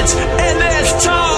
kids, and there's time.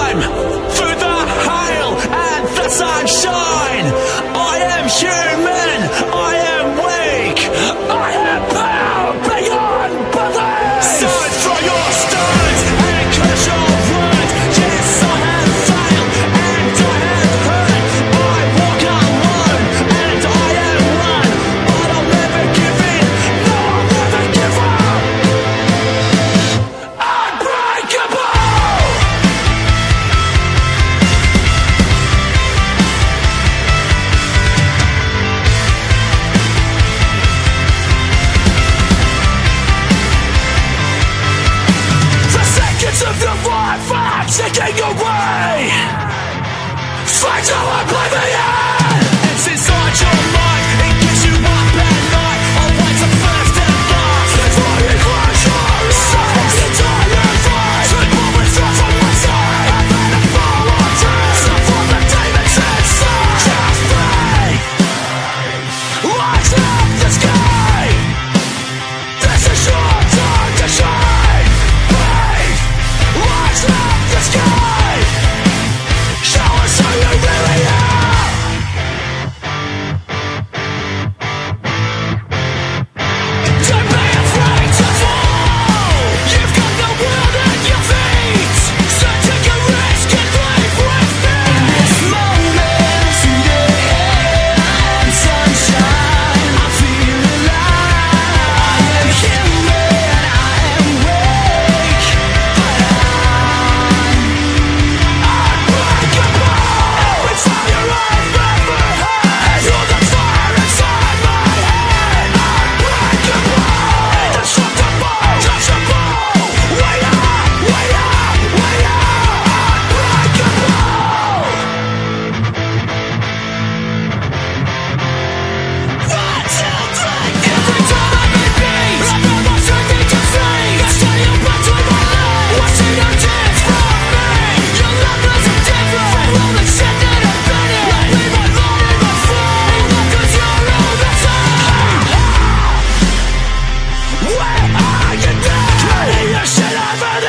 Seeking away Fight your mind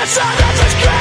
It's not just